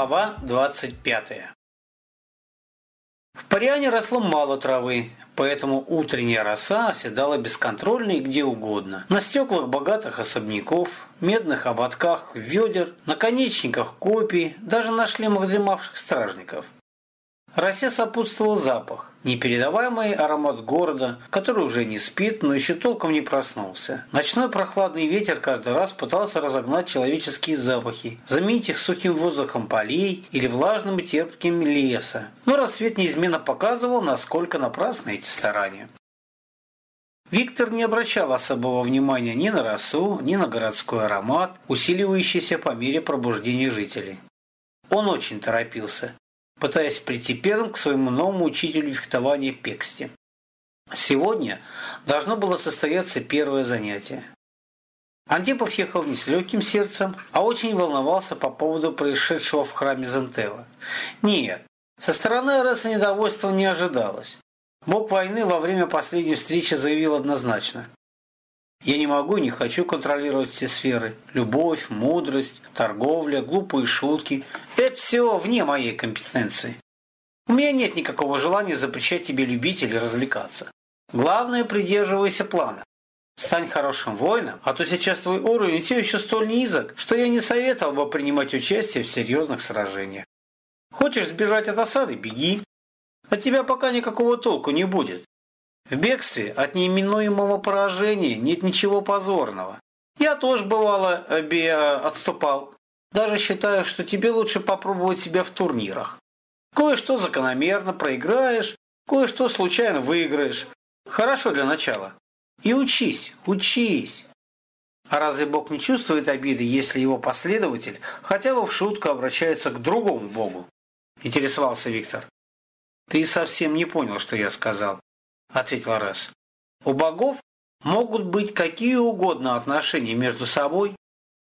Глава 25 В Париане росло мало травы, поэтому утренняя роса оседала бесконтрольно и где угодно. На стеклах богатых особняков, медных ободках ведер, наконечниках копий, даже на шлемах дремавших стражников – Росе сопутствовал запах, непередаваемый аромат города, который уже не спит, но еще толком не проснулся. Ночной прохладный ветер каждый раз пытался разогнать человеческие запахи, заменить их сухим воздухом полей или влажным и терпким леса. Но рассвет неизменно показывал, насколько напрасны эти старания. Виктор не обращал особого внимания ни на росу, ни на городской аромат, усиливающийся по мере пробуждения жителей. Он очень торопился пытаясь прийти первым к своему новому учителю фехтования Пексте. Сегодня должно было состояться первое занятие. Антипов ехал не с легким сердцем, а очень волновался по поводу происшедшего в храме Зентела. Нет, со стороны Ареса недовольства не ожидалось. Бог войны во время последней встречи заявил однозначно. Я не могу и не хочу контролировать все сферы. Любовь, мудрость, торговля, глупые шутки – это все вне моей компетенции. У меня нет никакого желания запрещать тебе любить или развлекаться. Главное, придерживайся плана. Стань хорошим воином, а то сейчас твой уровень все еще столь низок, что я не советовал бы принимать участие в серьезных сражениях. Хочешь сбежать от осады – беги. От тебя пока никакого толку не будет. В бегстве от неименуемого поражения нет ничего позорного. Я тоже, бывало, обе э, отступал. Даже считаю, что тебе лучше попробовать себя в турнирах. Кое-что закономерно проиграешь, кое-что случайно выиграешь. Хорошо для начала. И учись, учись. А разве Бог не чувствует обиды, если его последователь хотя бы в шутку обращается к другому Богу? Интересовался Виктор. Ты совсем не понял, что я сказал. – ответил Рес. «У богов могут быть какие угодно отношения между собой,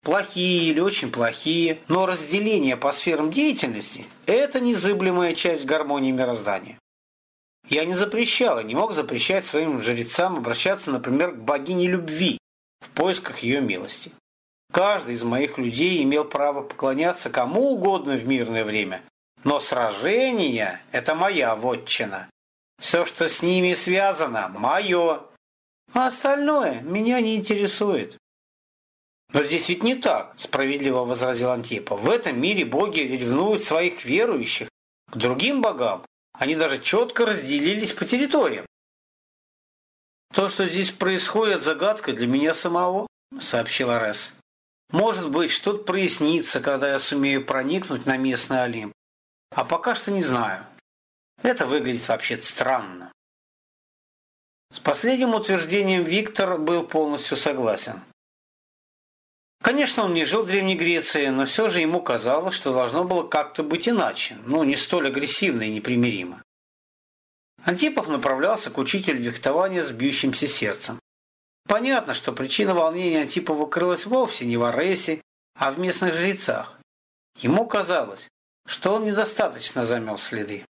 плохие или очень плохие, но разделение по сферам деятельности – это незыблемая часть гармонии мироздания. Я не запрещал и не мог запрещать своим жрецам обращаться, например, к богине любви в поисках ее милости. Каждый из моих людей имел право поклоняться кому угодно в мирное время, но сражение – это моя вотчина, все, что с ними связано, мое. А остальное меня не интересует. Но здесь ведь не так, справедливо возразил Антипа. В этом мире боги ревнуют своих верующих к другим богам. Они даже четко разделились по территориям. То, что здесь происходит, загадка для меня самого, сообщил Арес. Может быть, что-то прояснится, когда я сумею проникнуть на местный Олимп. А пока что не знаю. Это выглядит вообще странно. С последним утверждением Виктор был полностью согласен. Конечно, он не жил в Древней Греции, но все же ему казалось, что должно было как-то быть иначе, ну, не столь агрессивно и непримиримо. Антипов направлялся к учителю фехтования с бьющимся сердцем. Понятно, что причина волнения Антипова крылась вовсе не в Аресе, а в местных жрецах. Ему казалось, что он недостаточно замел следы.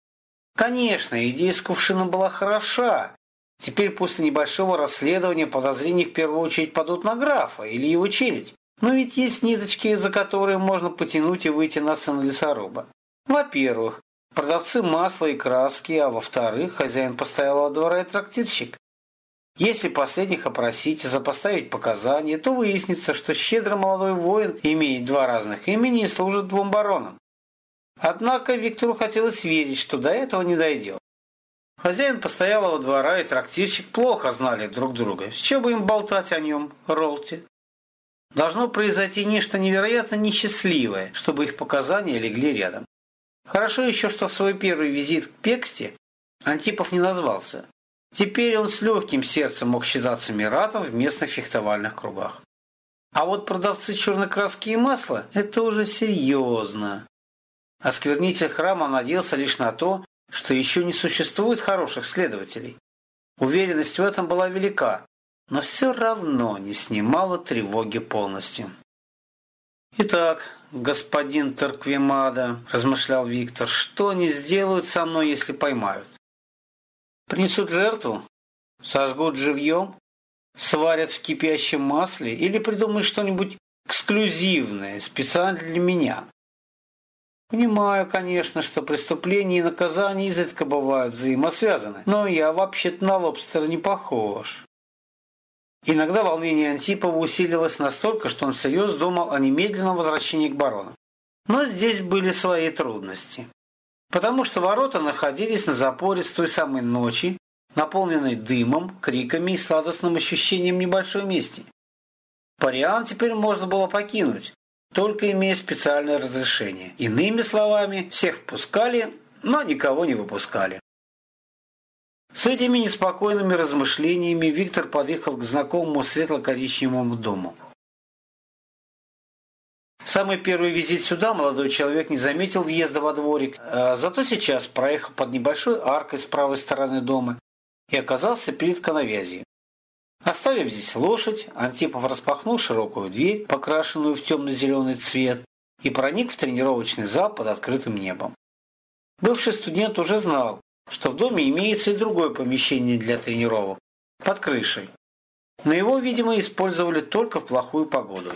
Конечно, идея с кувшином была хороша. Теперь после небольшого расследования подозрения в первую очередь падут на графа или его челядь. Но ведь есть ниточки, за которые можно потянуть и выйти на сцену лесоруба. Во-первых, продавцы масла и краски, а во-вторых, хозяин постоялого двора и трактирщик. Если последних опросить и запоставить показания, то выяснится, что щедрый молодой воин имеет два разных имени и служит двум баронам. Однако Виктору хотелось верить, что до этого не дойдет. Хозяин постоялого двора и трактирщик плохо знали друг друга. С чего бы им болтать о нем, Ролте? Должно произойти нечто невероятно несчастливое, чтобы их показания легли рядом. Хорошо еще, что в свой первый визит к Пексте Антипов не назвался. Теперь он с легким сердцем мог считаться миратом в местных фехтовальных кругах. А вот продавцы черной краски и масла – это уже серьезно. Осквернитель храма надеялся лишь на то, что еще не существует хороших следователей. Уверенность в этом была велика, но все равно не снимала тревоги полностью. «Итак, господин Тарквимада», – размышлял Виктор, – «что они сделают со мной, если поймают? Принесут жертву? Сожгут живьем? Сварят в кипящем масле? Или придумают что-нибудь эксклюзивное, специально для меня?» Понимаю, конечно, что преступления и наказания изредка бывают взаимосвязаны, но я вообще-то на лобстера не похож. Иногда волнение Антипова усилилось настолько, что он всерьез думал о немедленном возвращении к барону. Но здесь были свои трудности. Потому что ворота находились на запоре с той самой ночи, наполненной дымом, криками и сладостным ощущением небольшой мести. Париан теперь можно было покинуть, только имея специальное разрешение. Иными словами, всех впускали, но никого не выпускали. С этими неспокойными размышлениями Виктор подъехал к знакомому светло-коричневому дому. самый первый визит сюда молодой человек не заметил въезда во дворик, а зато сейчас проехал под небольшой аркой с правой стороны дома и оказался перед коновязью. Оставив здесь лошадь, Антипов распахнул широкую дверь, покрашенную в темно-зеленый цвет, и проник в тренировочный зал под открытым небом. Бывший студент уже знал, что в доме имеется и другое помещение для тренировок, под крышей. Но его, видимо, использовали только в плохую погоду.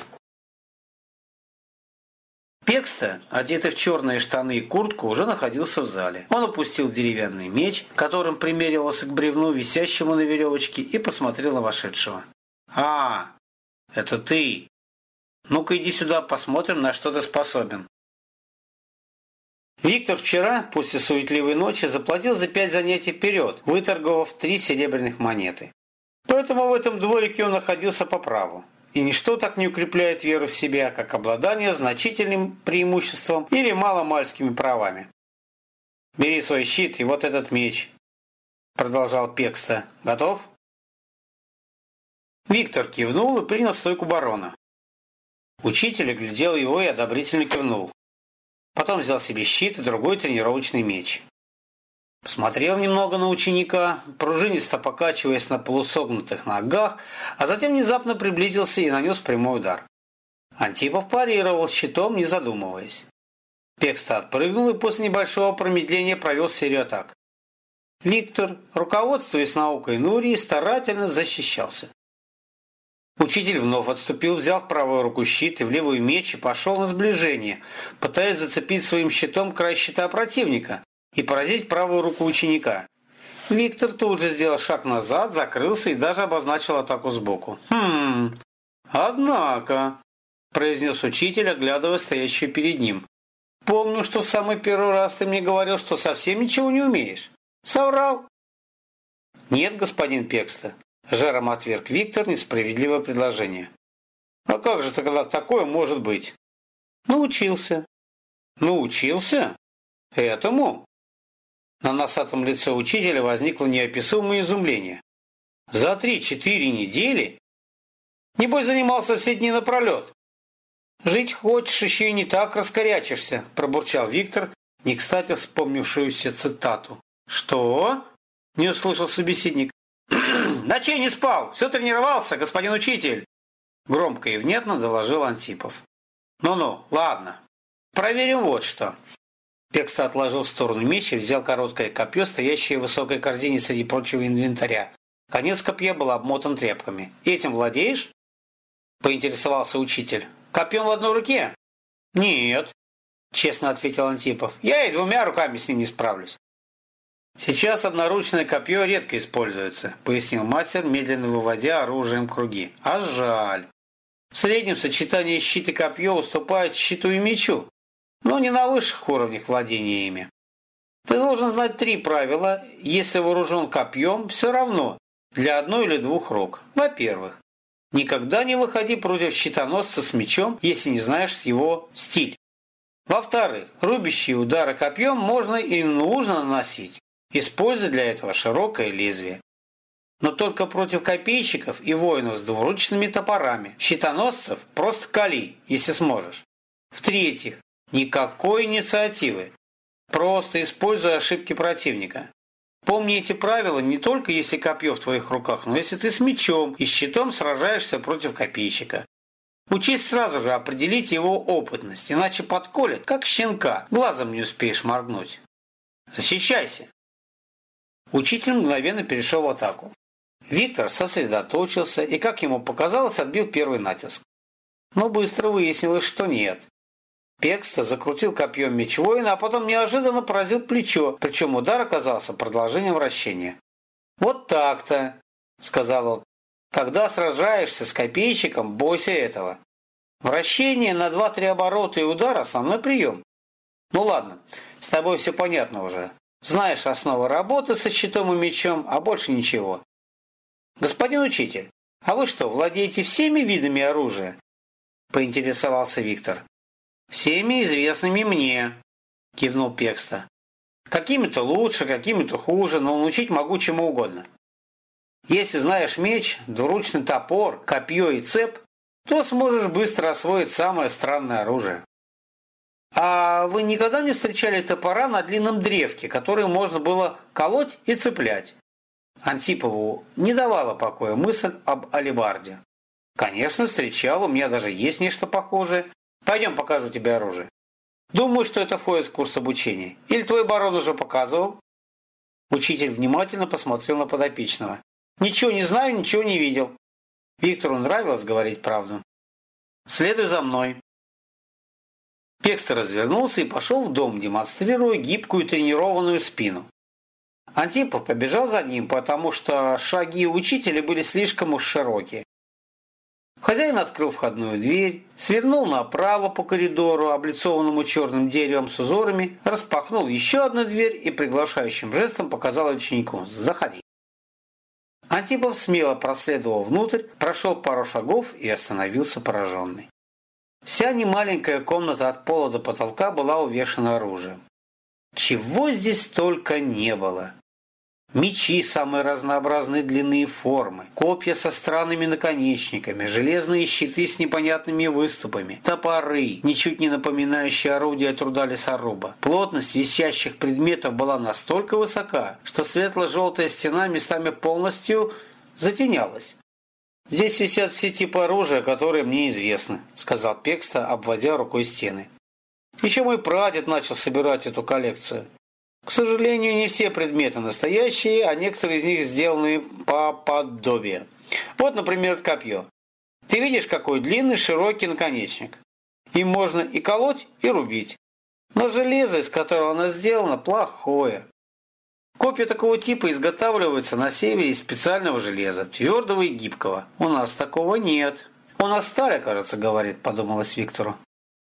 Пекста, одетый в черные штаны и куртку, уже находился в зале. Он опустил деревянный меч, которым примеривался к бревну, висящему на веревочке, и посмотрел на вошедшего. «А, это ты! Ну-ка иди сюда, посмотрим, на что ты способен». Виктор вчера, после суетливой ночи, заплатил за пять занятий вперед, выторговав три серебряных монеты. Поэтому в этом дворике он находился по праву и ничто так не укрепляет веру в себя, как обладание значительным преимуществом или маломальскими правами. «Бери свой щит и вот этот меч», — продолжал Пекста. «Готов?» Виктор кивнул и принял стойку барона. Учитель оглядел его и одобрительно кивнул. Потом взял себе щит и другой тренировочный меч. Посмотрел немного на ученика, пружинисто покачиваясь на полусогнутых ногах, а затем внезапно приблизился и нанес прямой удар. Антипов парировал щитом, не задумываясь. Пекста отпрыгнул и после небольшого промедления провел серию атак. Виктор, руководствуясь наукой Нурии, старательно защищался. Учитель вновь отступил, взял в правую руку щит и в левую меч и пошел на сближение, пытаясь зацепить своим щитом край щита противника, и поразить правую руку ученика. Виктор тут же сделал шаг назад, закрылся и даже обозначил атаку сбоку. «Хм, однако», – произнес учитель, оглядывая стоящую перед ним. «Помню, что в самый первый раз ты мне говорил, что совсем ничего не умеешь. Соврал?» «Нет, господин Пекста», – жаром отверг Виктор несправедливое предложение. «А как же тогда такое может быть?» «Научился». «Научился? Этому?» На носатом лице учителя возникло неописуемое изумление. За три-четыре недели? Небось, занимался все дни напролет. Жить хочешь, еще и не так раскорячишься, пробурчал Виктор, не кстати вспомнившуюся цитату. Что? Не услышал собеседник. Ночей не спал, все тренировался, господин учитель. Громко и внятно доложил Антипов. Ну-ну, ладно. Проверим вот что. Пекста отложил в сторону меч и взял короткое копье, стоящее в высокой корзине среди прочего инвентаря. Конец копья был обмотан тряпками. «Этим владеешь?» – поинтересовался учитель. «Копьем в одной руке?» «Нет», – честно ответил Антипов. «Я и двумя руками с ним не справлюсь». «Сейчас одноручное копье редко используется», – пояснил мастер, медленно выводя оружием круги. «А жаль. В среднем сочетание щит и копье уступает щиту и мечу но не на высших уровнях владения ими. Ты должен знать три правила, если вооружен копьем, все равно, для одной или двух рук. Во-первых, никогда не выходи против щитоносца с мечом, если не знаешь его стиль. Во-вторых, рубящие удары копьем можно и нужно наносить, используя для этого широкое лезвие. Но только против копейщиков и воинов с двуручными топорами, щитоносцев просто кали, если сможешь. В-третьих, Никакой инициативы. Просто используй ошибки противника. Помни эти правила не только если копье в твоих руках, но если ты с мечом и щитом сражаешься против копейщика. Учись сразу же определить его опытность, иначе подколет, как щенка, глазом не успеешь моргнуть. Защищайся. Учитель мгновенно перешел в атаку. Виктор сосредоточился и, как ему показалось, отбил первый натиск. Но быстро выяснилось, что нет. Пекста закрутил копьем меч воина, а потом неожиданно поразил плечо, причем удар оказался продолжением вращения. «Вот так-то», — сказал он. «Когда сражаешься с копейщиком, бойся этого. Вращение на два-три оборота и удар – основной прием. Ну ладно, с тобой все понятно уже. Знаешь основы работы со щитом и мечом, а больше ничего. Господин учитель, а вы что, владеете всеми видами оружия? Поинтересовался Виктор. Всеми известными мне, кивнул Пекста. Какими-то лучше, какими-то хуже, но научить могу чему угодно. Если знаешь меч, двуручный топор, копье и цеп, то сможешь быстро освоить самое странное оружие. А вы никогда не встречали топора на длинном древке, который можно было колоть и цеплять? Антипову не давала покоя мысль об алибарде. Конечно, встречал, у меня даже есть нечто похожее. Пойдем покажу тебе оружие. Думаю, что это входит в курс обучения. Или твой барон уже показывал? Учитель внимательно посмотрел на подопечного. Ничего не знаю, ничего не видел. Виктору нравилось говорить правду. Следуй за мной. Пекстер развернулся и пошел в дом, демонстрируя гибкую тренированную спину. Антипов побежал за ним, потому что шаги учителя были слишком уж широкие. Хозяин открыл входную дверь, свернул направо по коридору, облицованному черным деревом с узорами, распахнул еще одну дверь и приглашающим жестом показал ученику «Заходи». Антипов смело проследовал внутрь, прошел пару шагов и остановился пораженный. Вся немаленькая комната от пола до потолка была увешана оружием. Чего здесь только не было. Мечи самой разнообразной длины и формы, копья со странными наконечниками, железные щиты с непонятными выступами, топоры, ничуть не напоминающие орудия труда лесоруба. Плотность висящих предметов была настолько высока, что светло-желтая стена местами полностью затенялась. «Здесь висят все типы оружия, которые мне известны», — сказал Пекста, обводя рукой стены. «Еще мой прадед начал собирать эту коллекцию. К сожалению, не все предметы настоящие, а некоторые из них сделаны по подобию. Вот, например, копье. Ты видишь, какой длинный, широкий наконечник. Им можно и колоть, и рубить. Но железо, из которого оно сделано, плохое. Копия такого типа изготавливается на севере из специального железа, твердого и гибкого. У нас такого нет. У нас старое, кажется, говорит, подумалось Виктору.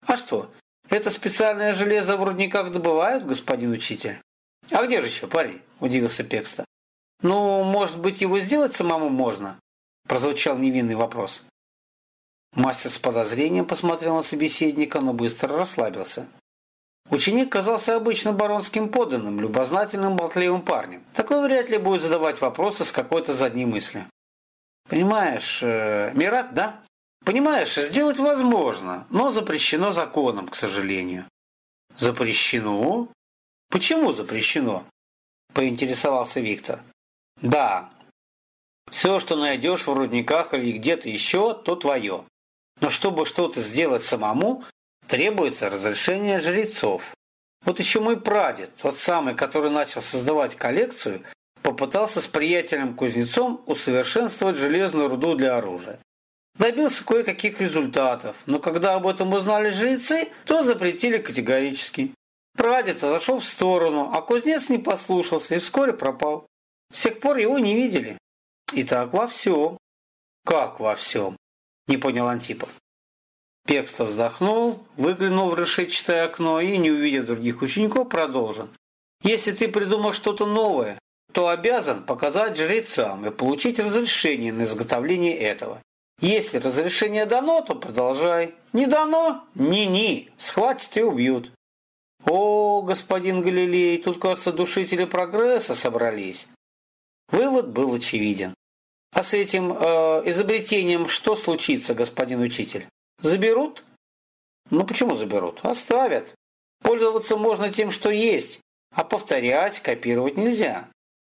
А что, это специальное железо в рудниках добывают, господин учитель? «А где же еще парень?» – удивился Пекста. «Ну, может быть, его сделать самому можно?» – прозвучал невинный вопрос. Мастер с подозрением посмотрел на собеседника, но быстро расслабился. Ученик казался обычно баронским подданным, любознательным, болтливым парнем. Такой вряд ли будет задавать вопросы с какой-то задней мыслью. «Понимаешь, э, Мират, да? Понимаешь, сделать возможно, но запрещено законом, к сожалению». «Запрещено?» Почему запрещено? Поинтересовался Виктор. Да. Все, что найдешь в рудниках или где-то еще, то твое. Но чтобы что-то сделать самому, требуется разрешение жрецов. Вот еще мой прадед, тот самый, который начал создавать коллекцию, попытался с приятелем-кузнецом усовершенствовать железную руду для оружия. Добился кое-каких результатов, но когда об этом узнали жрецы, то запретили категорически. Прадед зашел в сторону, а кузнец не послушался и вскоре пропал. С тех пор его не видели. И так во всем. Как во всем? Не понял Антипов. Пекстов вздохнул, выглянул в решетчатое окно и, не увидев других учеников, продолжил. Если ты придумал что-то новое, то обязан показать жрецам и получить разрешение на изготовление этого. Если разрешение дано, то продолжай. Не дано – ни-ни, схватят и убьют. «О, господин Галилей, тут, кажется, душители прогресса собрались». Вывод был очевиден. А с этим э, изобретением что случится, господин учитель? Заберут? Ну почему заберут? Оставят. Пользоваться можно тем, что есть, а повторять, копировать нельзя.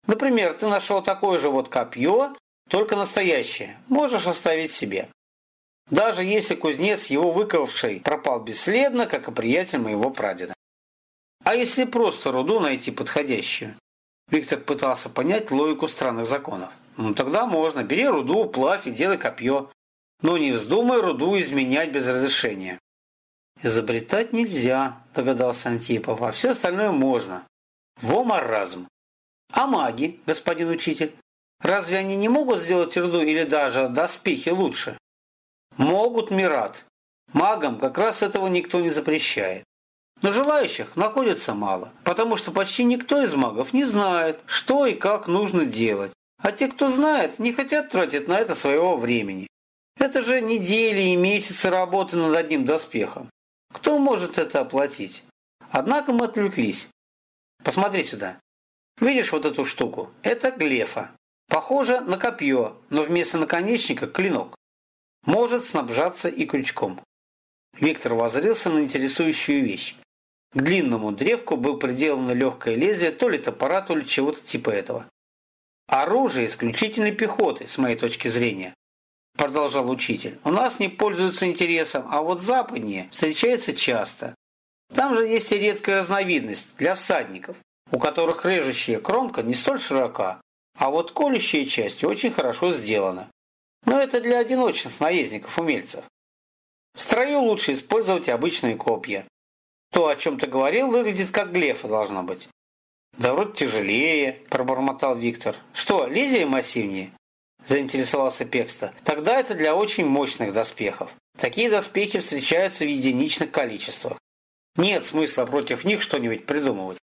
Например, ты нашел такое же вот копье, только настоящее. Можешь оставить себе. Даже если кузнец, его выковавший, пропал бесследно, как и приятель моего прадеда. А если просто руду найти подходящую? Виктор пытался понять логику странных законов. Ну тогда можно. Бери руду, плавь и делай копье. Но не вздумай руду изменять без разрешения. Изобретать нельзя, догадался Антипов, а все остальное можно. Во маразм. А маги, господин учитель? Разве они не могут сделать рду или даже доспехи лучше? Могут, Мират. Магам как раз этого никто не запрещает. Но желающих находится мало, потому что почти никто из магов не знает, что и как нужно делать. А те, кто знает, не хотят тратить на это своего времени. Это же недели и месяцы работы над одним доспехом. Кто может это оплатить? Однако мы отвлеклись. Посмотри сюда. Видишь вот эту штуку? Это глефа. Похоже на копье, но вместо наконечника клинок. Может снабжаться и крючком. Виктор воззрился на интересующую вещь. К длинному древку был приделано легкое лезвие то ли топора, то ли чего-то типа этого. Оружие исключительной пехоты, с моей точки зрения, продолжал учитель. У нас не пользуются интересом, а вот западнее встречается часто. Там же есть и редкая разновидность для всадников, у которых режущая кромка не столь широка, а вот колющая часть очень хорошо сделана. Но это для одиночных наездников-умельцев. В строю лучше использовать обычные копья. То, о чем ты говорил, выглядит как глефа должно быть. Да вроде тяжелее, пробормотал Виктор. Что, лезвие массивнее? Заинтересовался Пекста. Тогда это для очень мощных доспехов. Такие доспехи встречаются в единичных количествах. Нет смысла против них что-нибудь придумывать.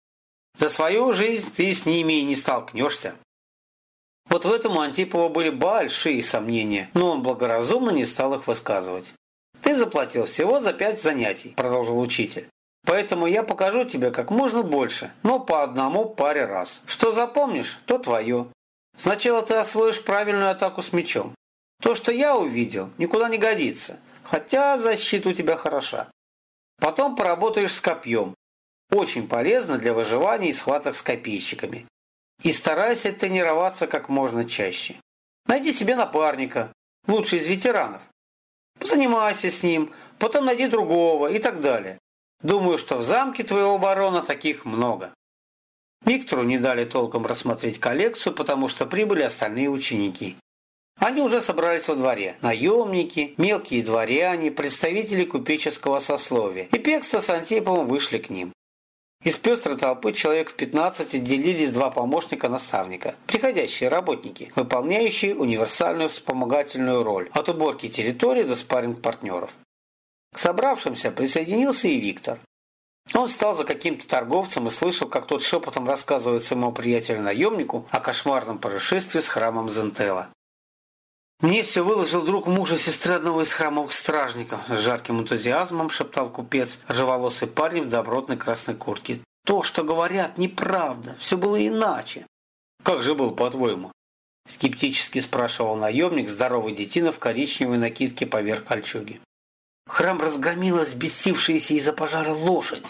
За свою жизнь ты с ними и не столкнешься. Вот в этом у Антипова были большие сомнения, но он благоразумно не стал их высказывать. «Ты заплатил всего за пять занятий», – продолжил учитель. «Поэтому я покажу тебе как можно больше, но по одному паре раз. Что запомнишь, то твое. Сначала ты освоишь правильную атаку с мечом. То, что я увидел, никуда не годится, хотя защита у тебя хороша. Потом поработаешь с копьем. Очень полезно для выживания и схваток с копейщиками. И старайся тренироваться как можно чаще. Найди себе напарника, лучше из ветеранов. Позанимайся с ним, потом найди другого и так далее. Думаю, что в замке твоего барона таких много. Виктору не дали толком рассмотреть коллекцию, потому что прибыли остальные ученики. Они уже собрались во дворе. Наемники, мелкие дворяне, представители купеческого сословия. И Пекста с Антиповым вышли к ним. Из пестрой толпы человек в 15 отделились два помощника наставника, приходящие работники, выполняющие универсальную вспомогательную роль от уборки территории до спарринг-партнеров. К собравшимся присоединился и Виктор. Он стал за каким-то торговцем и слышал, как тот шепотом рассказывает своему приятелю-наемнику о кошмарном происшествии с храмом Зентела. «Мне все выложил друг мужа сестры одного из храмовых стражников», с жарким энтузиазмом шептал купец, ржеволосый парень в добротной красной куртке. «То, что говорят, неправда. Все было иначе». «Как же был, по-твоему?» Скептически спрашивал наемник, здоровый детина в коричневой накидке поверх кольчуги. Храм разгромила взбесившаяся из-за пожара лошадь.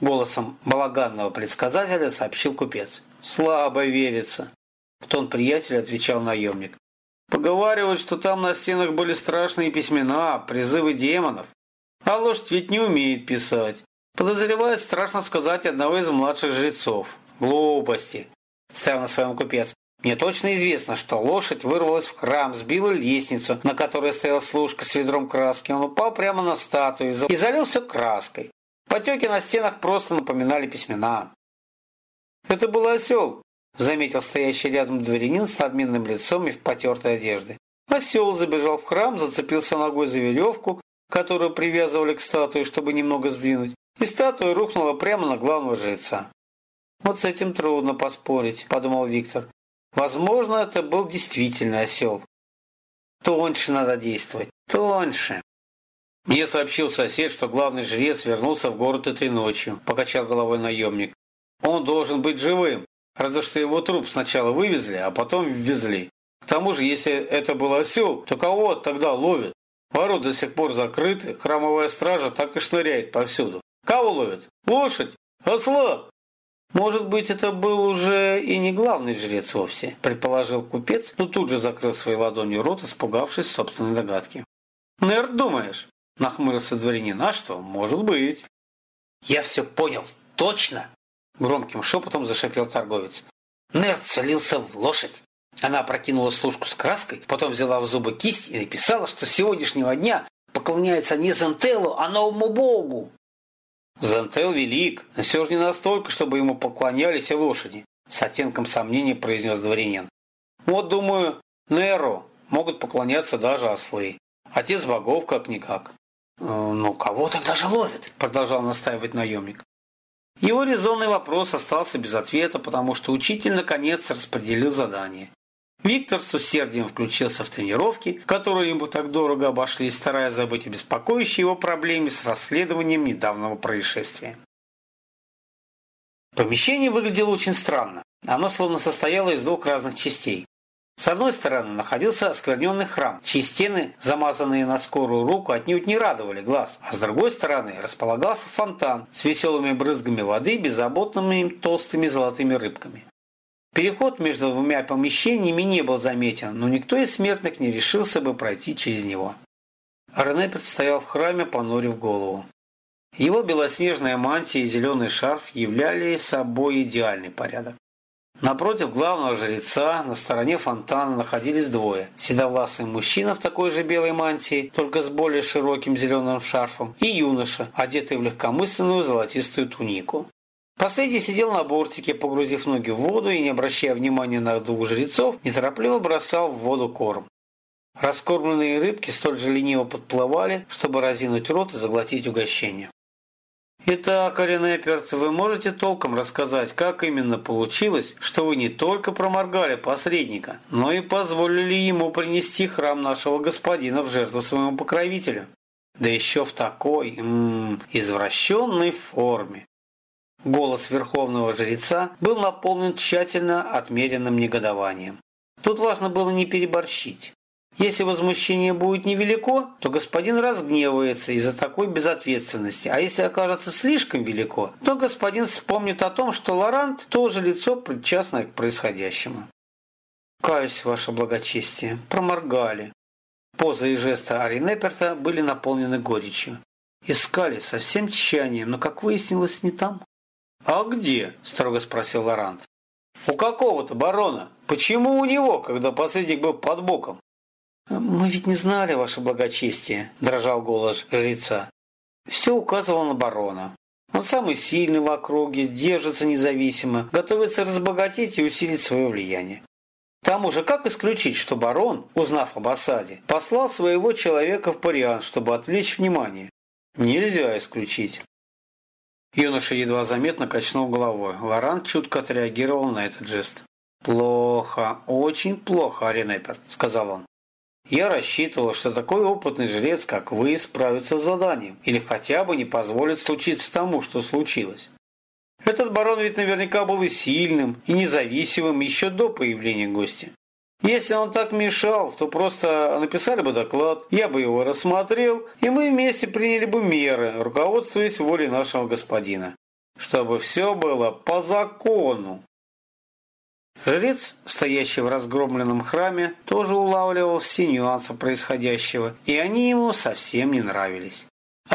Голосом балаганного предсказателя сообщил купец. «Слабо верится», — в тон приятеля отвечал наемник. Поговаривают, что там на стенах были страшные письмена, призывы демонов. А лошадь ведь не умеет писать. Подозревает, страшно сказать, одного из младших жрецов. Глупости. Стоял на своем купец. Мне точно известно, что лошадь вырвалась в храм, сбила лестницу, на которой стоял служка с ведром краски. Он упал прямо на статую и залился краской. Потеки на стенах просто напоминали письмена. Это был осел, заметил стоящий рядом дворянин с надменным лицом и в потертой одежде. Осел забежал в храм, зацепился ногой за веревку, которую привязывали к статуе, чтобы немного сдвинуть, и статуя рухнула прямо на главного жреца. «Вот с этим трудно поспорить», – подумал Виктор. «Возможно, это был действительно осел. Тоньше надо действовать, тоньше». Мне сообщил сосед, что главный жрец вернулся в город этой ночью, покачал головой наемник. Он должен быть живым, Разве что его труп сначала вывезли, а потом ввезли. К тому же, если это был осел, то кого тогда ловят? Ворот до сих пор закрыты, храмовая стража так и шныряет повсюду. Кого ловят? Лошадь? Осла? Может быть, это был уже и не главный жрец вовсе, предположил купец, но тут же закрыл своей ладонью рот, испугавшись собственной догадки. Нерд, думаешь? Нахмурился дворянин. А что? Может быть. Я все понял. Точно? Громким шепотом зашипел торговец. Нерд свалился в лошадь. Она прокинула служку с краской, потом взяла в зубы кисть и написала, что с сегодняшнего дня поклоняется не Зентелу, а новому богу. Зентел велик, но все же не настолько, чтобы ему поклонялись и лошади, с оттенком сомнения произнес дворянин. Вот, думаю, Неро могут поклоняться даже ослы. Отец богов как-никак. «Э, «Ну, кого тогда же ловит?» – продолжал настаивать наемник. Его резонный вопрос остался без ответа, потому что учитель наконец распределил задание. Виктор с усердием включился в тренировки, которые ему так дорого обошлись, стараясь забыть о беспокоящей его проблеме с расследованием недавнего происшествия. Помещение выглядело очень странно. Оно словно состояло из двух разных частей. С одной стороны находился оскверненный храм, чьи стены, замазанные на скорую руку, отнюдь не радовали глаз, а с другой стороны располагался фонтан с веселыми брызгами воды и беззаботными толстыми золотыми рыбками. Переход между двумя помещениями не был заметен, но никто из смертных не решился бы пройти через него. Рене предстоял в храме, понурив голову. Его белоснежная мантия и зеленый шарф являли собой идеальный порядок. Напротив главного жреца на стороне фонтана находились двое. Седовласый мужчина в такой же белой мантии, только с более широким зеленым шарфом, и юноша, одетый в легкомысленную золотистую тунику. Последний сидел на бортике, погрузив ноги в воду и, не обращая внимания на двух жрецов, неторопливо бросал в воду корм. Раскормленные рыбки столь же лениво подплывали, чтобы разинуть рот и заглотить угощение. Итак, Аринеперт, вы можете толком рассказать, как именно получилось, что вы не только проморгали посредника, но и позволили ему принести храм нашего господина в жертву своему покровителю? Да еще в такой м -м, извращенной форме. Голос верховного жреца был наполнен тщательно отмеренным негодованием. Тут важно было не переборщить. Если возмущение будет невелико, то господин разгневается из-за такой безответственности, а если окажется слишком велико, то господин вспомнит о том, что Лорант тоже лицо причастное к происходящему. Каюсь, ваше благочестие, проморгали. Поза и жесты Ари Неперта были наполнены горечью. Искали со всем тщанием, но, как выяснилось, не там. «А где?» – строго спросил Лорант. «У какого-то барона. Почему у него, когда посредник был под боком?» «Мы ведь не знали, ваше благочестие», – дрожал голос жреца. Все указывало на барона. Он самый сильный в округе, держится независимо, готовится разбогатеть и усилить свое влияние. К тому же, как исключить, что барон, узнав об осаде, послал своего человека в Париан, чтобы отвлечь внимание? Нельзя исключить. Юноша едва заметно качнул головой. Лоран чутко отреагировал на этот жест. «Плохо, очень плохо, Аринепер», — сказал он. Я рассчитывал, что такой опытный жрец, как вы, справится с заданием, или хотя бы не позволит случиться тому, что случилось. Этот барон ведь наверняка был и сильным, и независимым еще до появления гостя. Если он так мешал, то просто написали бы доклад, я бы его рассмотрел, и мы вместе приняли бы меры, руководствуясь волей нашего господина. Чтобы все было по закону. Жрец, стоящий в разгромленном храме, тоже улавливал все нюансы происходящего, и они ему совсем не нравились.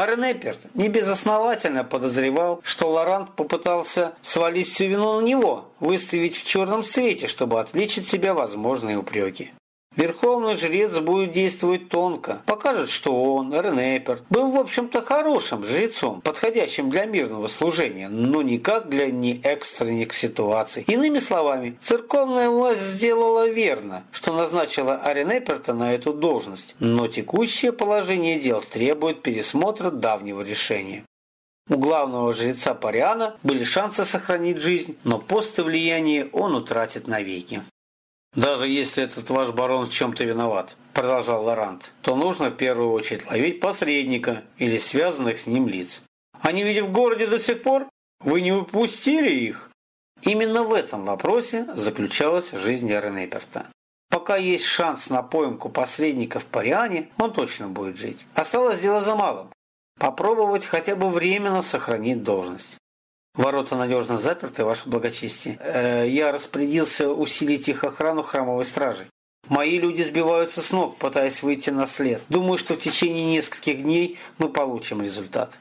Арнеперт небезосновательно подозревал, что Лорант попытался свалить всю вину на него, выставить в черном свете, чтобы отвлечь от себя возможные упреки. Верховный жрец будет действовать тонко, покажет, что он, Ренеперт, был, в общем-то, хорошим жрецом, подходящим для мирного служения, но никак для неэкстренных ситуаций. Иными словами, церковная власть сделала верно, что назначила Аренеперта на эту должность, но текущее положение дел требует пересмотра давнего решения. У главного жреца Париана были шансы сохранить жизнь, но пост и влияние он утратит навеки. «Даже если этот ваш барон в чем-то виноват», – продолжал Лорант, – «то нужно в первую очередь ловить посредника или связанных с ним лиц. Они ведь в городе до сих пор? Вы не упустили их?» Именно в этом вопросе заключалась жизнь Ренеперта. Пока есть шанс на поимку посредника в Париане, он точно будет жить. Осталось дело за малым. Попробовать хотя бы временно сохранить должность. Ворота надежно заперты, ваше благочестие. Э, я распорядился усилить их охрану храмовой стражи. Мои люди сбиваются с ног, пытаясь выйти на след. Думаю, что в течение нескольких дней мы получим результат.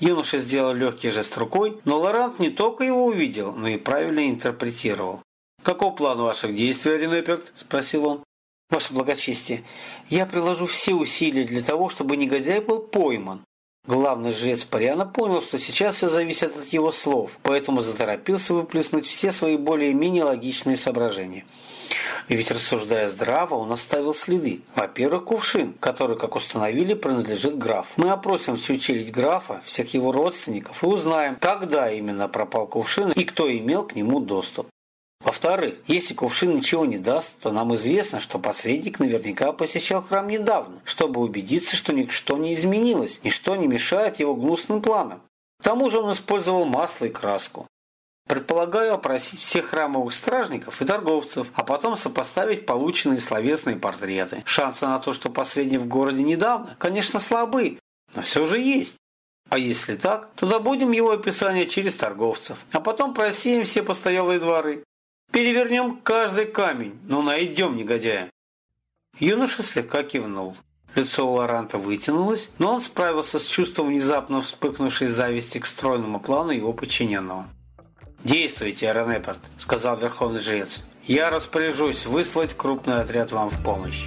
Юноша сделал легкий жест рукой, но Лорант не только его увидел, но и правильно интерпретировал. «Каков план ваших действий, Ренеперт?» – спросил он. Ваше благочестие, я приложу все усилия для того, чтобы негодяй был пойман. Главный жрец Париана понял, что сейчас все зависит от его слов, поэтому заторопился выплеснуть все свои более-менее логичные соображения. И ведь рассуждая здраво, он оставил следы. Во-первых, кувшин, который, как установили, принадлежит графу. Мы опросим всю челядь графа, всех его родственников и узнаем, когда именно пропал кувшин и кто имел к нему доступ. Во-вторых, если кувшин ничего не даст, то нам известно, что посредник наверняка посещал храм недавно, чтобы убедиться, что ничто не изменилось, ничто не мешает его гнусным планам. К тому же он использовал масло и краску. Предполагаю опросить всех храмовых стражников и торговцев, а потом сопоставить полученные словесные портреты. Шансы на то, что последний в городе недавно, конечно, слабы, но все же есть. А если так, то добудем его описание через торговцев, а потом просеем все постоялые дворы. Перевернем каждый камень, но найдем негодяя. Юноша слегка кивнул. Лицо Лоранта вытянулось, но он справился с чувством внезапно вспыхнувшей зависти к стройному плану его подчиненного. «Действуйте, Эренепорт», — сказал верховный жрец. «Я распоряжусь выслать крупный отряд вам в помощь».